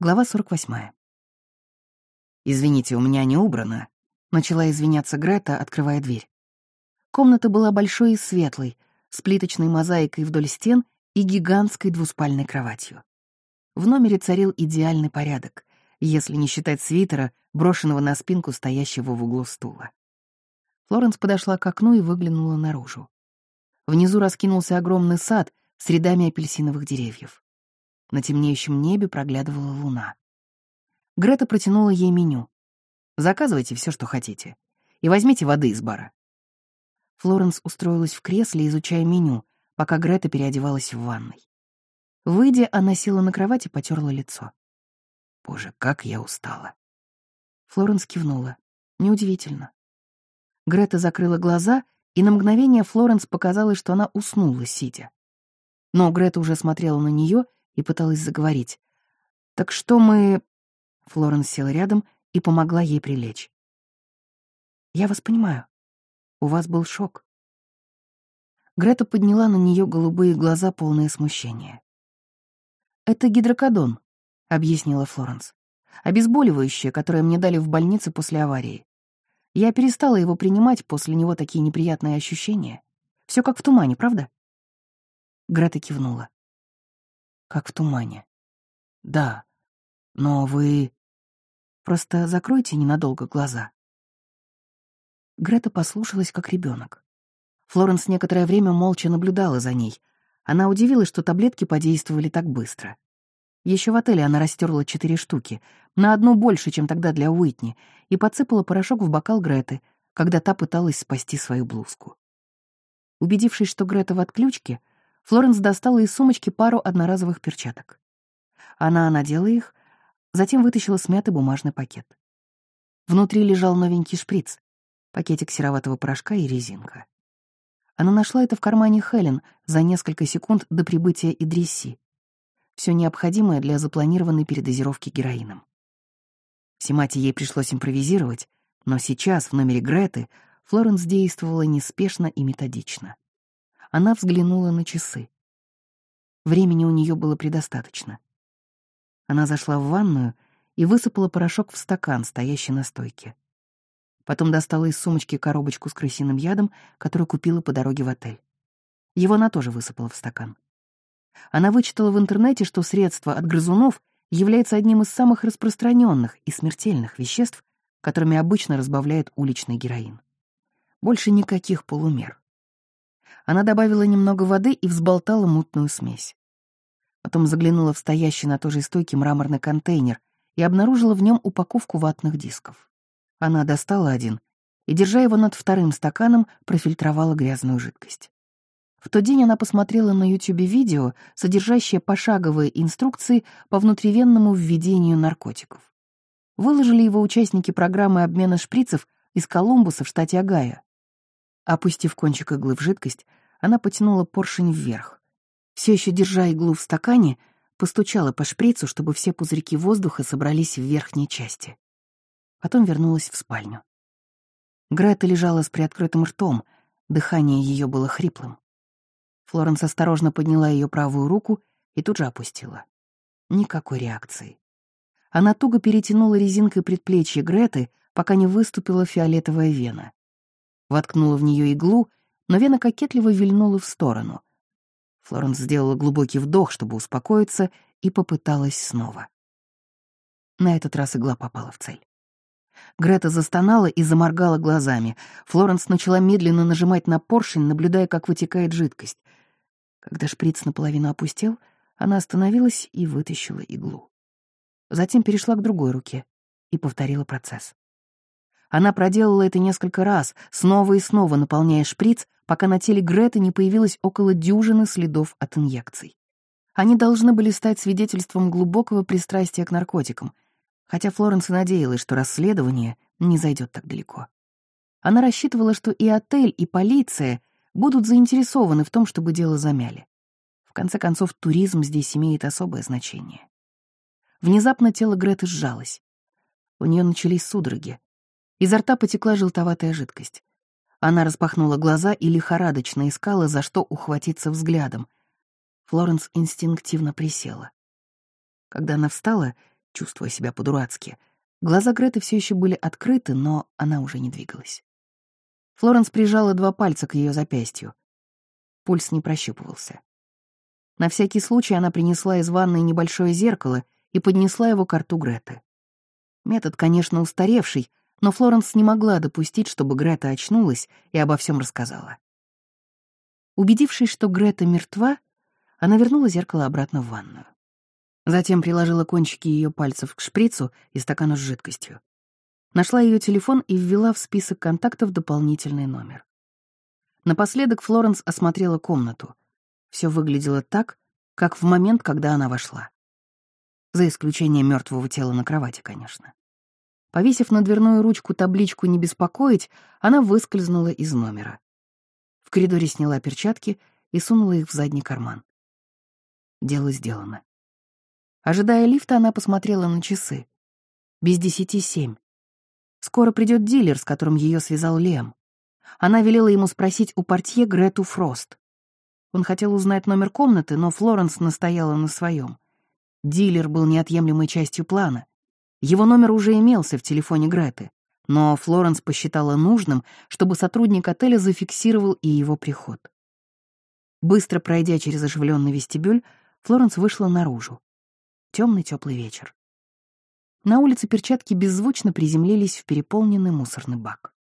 Глава 48. «Извините, у меня не убрано», — начала извиняться Грета, открывая дверь. Комната была большой и светлой, с плиточной мозаикой вдоль стен и гигантской двуспальной кроватью. В номере царил идеальный порядок, если не считать свитера, брошенного на спинку стоящего в углу стула. Флоренс подошла к окну и выглянула наружу. Внизу раскинулся огромный сад с рядами апельсиновых деревьев. На темнеющем небе проглядывала луна. Грета протянула ей меню. «Заказывайте все, что хотите. И возьмите воды из бара». Флоренс устроилась в кресле, изучая меню, пока Грета переодевалась в ванной. Выйдя, она села на кровать и потерла лицо. «Боже, как я устала!» Флоренс кивнула. Неудивительно. Грета закрыла глаза, и на мгновение Флоренс показалось, что она уснула, сидя. Но Грета уже смотрела на нее и пыталась заговорить. «Так что мы...» Флоренс села рядом и помогла ей прилечь. «Я вас понимаю. У вас был шок». Грета подняла на нее голубые глаза, полные смущения. «Это гидрокодон», — объяснила Флоренс. «Обезболивающее, которое мне дали в больнице после аварии. Я перестала его принимать, после него такие неприятные ощущения. Все как в тумане, правда?» Грета кивнула как в тумане. Да, но вы... Просто закройте ненадолго глаза. Грета послушалась, как ребенок. Флоренс некоторое время молча наблюдала за ней. Она удивилась, что таблетки подействовали так быстро. Еще в отеле она растерла четыре штуки, на одну больше, чем тогда для Уитни, и подсыпала порошок в бокал Греты, когда та пыталась спасти свою блузку. Убедившись, что Грета в отключке, Флоренс достала из сумочки пару одноразовых перчаток. Она надела их, затем вытащила смятый бумажный пакет. Внутри лежал новенький шприц, пакетик сероватого порошка и резинка. Она нашла это в кармане Хелен за несколько секунд до прибытия Идрисси. Все необходимое для запланированной передозировки героином. В Симате ей пришлось импровизировать, но сейчас в номере Греты Флоренс действовала неспешно и методично. Она взглянула на часы. Времени у нее было предостаточно. Она зашла в ванную и высыпала порошок в стакан, стоящий на стойке. Потом достала из сумочки коробочку с крысиным ядом, которую купила по дороге в отель. Его она тоже высыпала в стакан. Она вычитала в интернете, что средство от грызунов является одним из самых распространенных и смертельных веществ, которыми обычно разбавляют уличный героин. Больше никаких полумер. Она добавила немного воды и взболтала мутную смесь. Потом заглянула в стоящий на той же стойке мраморный контейнер и обнаружила в нем упаковку ватных дисков. Она достала один и, держа его над вторым стаканом, профильтровала грязную жидкость. В тот день она посмотрела на YouTube видео, содержащее пошаговые инструкции по внутривенному введению наркотиков. Выложили его участники программы обмена шприцев из Колумбуса в штате Огайо. Опустив кончик иглы в жидкость, она потянула поршень вверх. Все еще держа иглу в стакане, постучала по шприцу, чтобы все пузырьки воздуха собрались в верхней части. Потом вернулась в спальню. Грета лежала с приоткрытым ртом, дыхание ее было хриплым. Флоренс осторожно подняла ее правую руку и тут же опустила. Никакой реакции. Она туго перетянула резинкой предплечье Греты, пока не выступила фиолетовая вена. Воткнула в нее иглу но вена кокетливо вильнула в сторону. Флоренс сделала глубокий вдох, чтобы успокоиться, и попыталась снова. На этот раз игла попала в цель. Грета застонала и заморгала глазами. Флоренс начала медленно нажимать на поршень, наблюдая, как вытекает жидкость. Когда шприц наполовину опустел, она остановилась и вытащила иглу. Затем перешла к другой руке и повторила процесс. Она проделала это несколько раз, снова и снова наполняя шприц, пока на теле Греты не появилось около дюжины следов от инъекций. Они должны были стать свидетельством глубокого пристрастия к наркотикам, хотя Флоренс надеялась, что расследование не зайдет так далеко. Она рассчитывала, что и отель, и полиция будут заинтересованы в том, чтобы дело замяли. В конце концов, туризм здесь имеет особое значение. Внезапно тело Греты сжалось. У нее начались судороги. Изо рта потекла желтоватая жидкость. Она распахнула глаза и лихорадочно искала, за что ухватиться взглядом. Флоренс инстинктивно присела. Когда она встала, чувствуя себя по-дурацки. Глаза Греты все еще были открыты, но она уже не двигалась. Флоренс прижала два пальца к ее запястью. Пульс не прощупывался. На всякий случай она принесла из ванной небольшое зеркало и поднесла его к рту Греты. Метод, конечно, устаревший, но Флоренс не могла допустить, чтобы Грета очнулась и обо всем рассказала. Убедившись, что Грета мертва, она вернула зеркало обратно в ванную. Затем приложила кончики ее пальцев к шприцу и стакану с жидкостью. Нашла ее телефон и ввела в список контактов дополнительный номер. Напоследок Флоренс осмотрела комнату. Все выглядело так, как в момент, когда она вошла. За исключением мертвого тела на кровати, конечно. Повесив на дверную ручку табличку «Не беспокоить», она выскользнула из номера. В коридоре сняла перчатки и сунула их в задний карман. Дело сделано. Ожидая лифта, она посмотрела на часы. Без десяти семь. Скоро придет дилер, с которым ее связал Лем. Она велела ему спросить у портье Грету Фрост. Он хотел узнать номер комнаты, но Флоренс настояла на своем. Дилер был неотъемлемой частью плана. Его номер уже имелся в телефоне Греты, но Флоренс посчитала нужным, чтобы сотрудник отеля зафиксировал и его приход. Быстро пройдя через оживленный вестибюль, Флоренс вышла наружу. Темный теплый вечер. На улице перчатки беззвучно приземлились в переполненный мусорный бак.